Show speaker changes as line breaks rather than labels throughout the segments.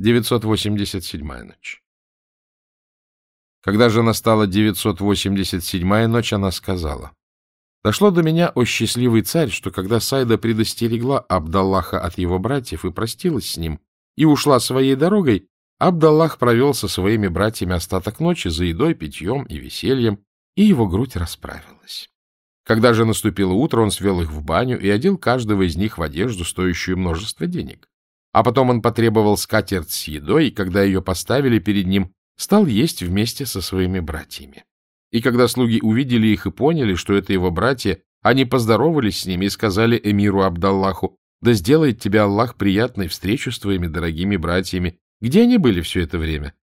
987-я ночь. Когда же настала 987-я ночь, она сказала, «Дошло до меня, о счастливый царь, что когда Сайда предостерегла Абдаллаха от его братьев и простилась с ним, и ушла своей дорогой, Абдаллах провел со своими братьями остаток ночи за едой, питьем и весельем, и его грудь расправилась. Когда же наступило утро, он свел их в баню и одел каждого из них в одежду, стоящую множество денег. А потом он потребовал скатерть с едой, и когда ее поставили перед ним, стал есть вместе со своими братьями. И когда слуги увидели их и поняли, что это его братья, они поздоровались с ними и сказали эмиру Абдаллаху, «Да сделает тебе Аллах приятной встречу с твоими дорогими братьями. Где они были все это время?»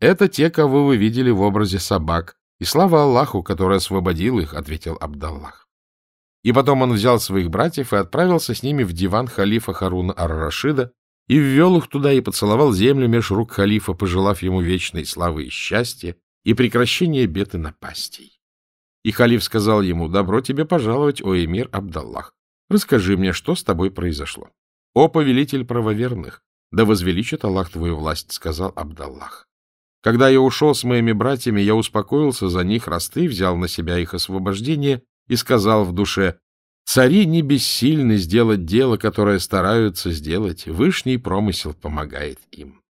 «Это те, кого вы видели в образе собак, и слава Аллаху, который освободил их», — ответил Абдаллах. И потом он взял своих братьев и отправился с ними в диван халифа Харуна ар-Рашида, и ввел их туда и поцеловал землю меж рук халифа, пожелав ему вечной славы и счастья и прекращения бед и напастей. И халиф сказал ему, «Добро тебе пожаловать, о эмир Абдаллах. Расскажи мне, что с тобой произошло?» «О повелитель правоверных, да возвеличит Аллах твою власть», — сказал Абдаллах. «Когда я ушел с моими братьями, я успокоился за них, раз ты взял на себя их освобождение и сказал в душе, Цари не бессильны сделать дело, которое стараются сделать. Вышний промысел помогает им.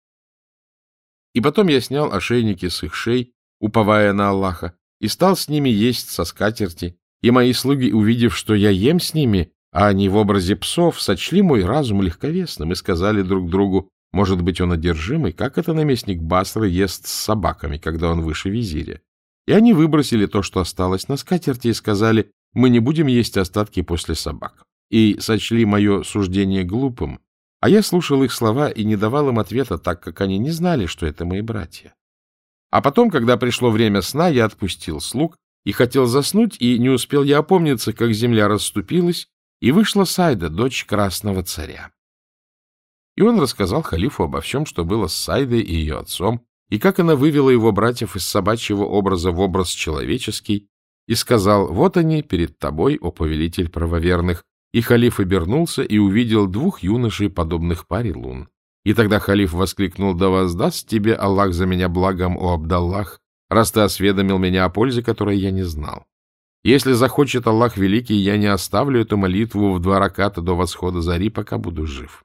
И потом я снял ошейники с их шей, уповая на Аллаха, и стал с ними есть со скатерти, и мои слуги, увидев, что я ем с ними, а они в образе псов, сочли мой разум легковесным и сказали друг другу, может быть, он одержимый, как это наместник Басры ест с собаками, когда он выше визиря. И они выбросили то, что осталось на скатерти, и сказали, мы не будем есть остатки после собак. И сочли мое суждение глупым, а я слушал их слова и не давал им ответа, так как они не знали, что это мои братья. А потом, когда пришло время сна, я отпустил слуг и хотел заснуть, и не успел я опомниться, как земля расступилась, и вышла Сайда, дочь красного царя. И он рассказал халифу обо всем, что было с Сайдой и ее отцом, и как она вывела его братьев из собачьего образа в образ человеческий, и сказал, «Вот они перед тобой, о повелитель правоверных». И халиф обернулся и увидел двух юношей, подобных паре лун. И тогда халиф воскликнул, «Да воздаст тебе Аллах за меня благом, о Абдаллах, раз ты осведомил меня о пользе, которой я не знал. Если захочет Аллах Великий, я не оставлю эту молитву в два раката до восхода зари, пока буду жив».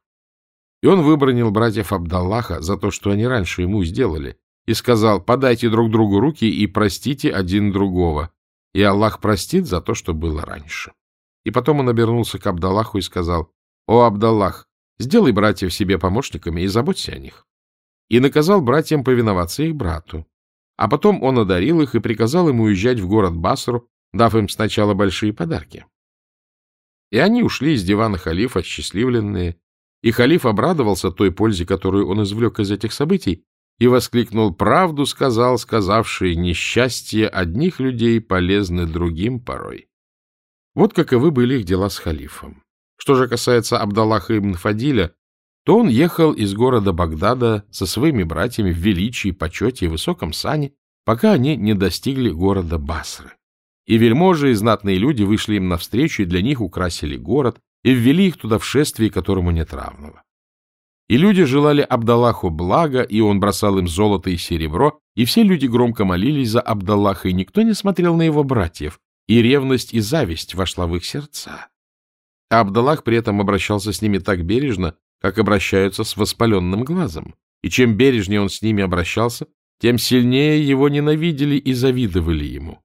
И он выбронил братьев Абдаллаха за то, что они раньше ему сделали, и сказал, «Подайте друг другу руки и простите один другого, и Аллах простит за то, что было раньше. И потом он обернулся к Абдаллаху и сказал, «О, Абдаллах, сделай братьев себе помощниками и заботься о них». И наказал братьям повиноваться их брату. А потом он одарил их и приказал им уезжать в город Басру, дав им сначала большие подарки. И они ушли из дивана халифа, счастливленные, и халиф обрадовался той пользе, которую он извлек из этих событий, и воскликнул «Правду сказал, сказавший, несчастье одних людей полезны другим порой». Вот каковы были их дела с халифом. Что же касается Абдаллаха ибн Фадиля, то он ехал из города Багдада со своими братьями в величии, почете и высоком сане, пока они не достигли города Басры. И вельможи и знатные люди вышли им навстречу, и для них украсили город, и ввели их туда в шествие, которому нет равного. И люди желали Абдаллаху блага, и он бросал им золото и серебро, и все люди громко молились за Абдаллаха, и никто не смотрел на его братьев, и ревность и зависть вошла в их сердца. А Абдаллах при этом обращался с ними так бережно, как обращаются с воспаленным глазом. И чем бережнее он с ними обращался, тем сильнее его ненавидели и завидовали ему.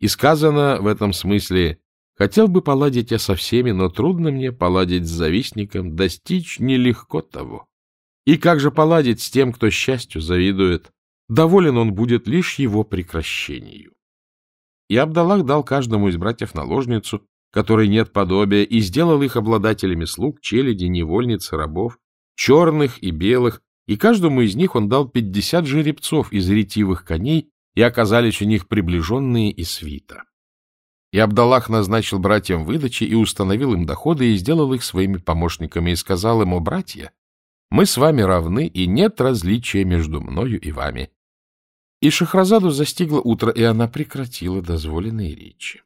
И сказано в этом смысле Хотел бы поладить я со всеми, но трудно мне поладить с завистником, достичь нелегко того. И как же поладить с тем, кто счастью завидует? Доволен он будет лишь его прекращению. И Абдаллах дал каждому из братьев наложницу, которой нет подобия, и сделал их обладателями слуг, челяди, невольниц, рабов, черных и белых, и каждому из них он дал пятьдесят жеребцов из ретивых коней, и оказались у них приближенные и свита. И Абдаллах назначил братьям выдачи и установил им доходы и сделал их своими помощниками и сказал ему, братья, мы с вами равны, и нет различия между мною и вами. И Шахразаду застигло утро, и она прекратила дозволенные речи.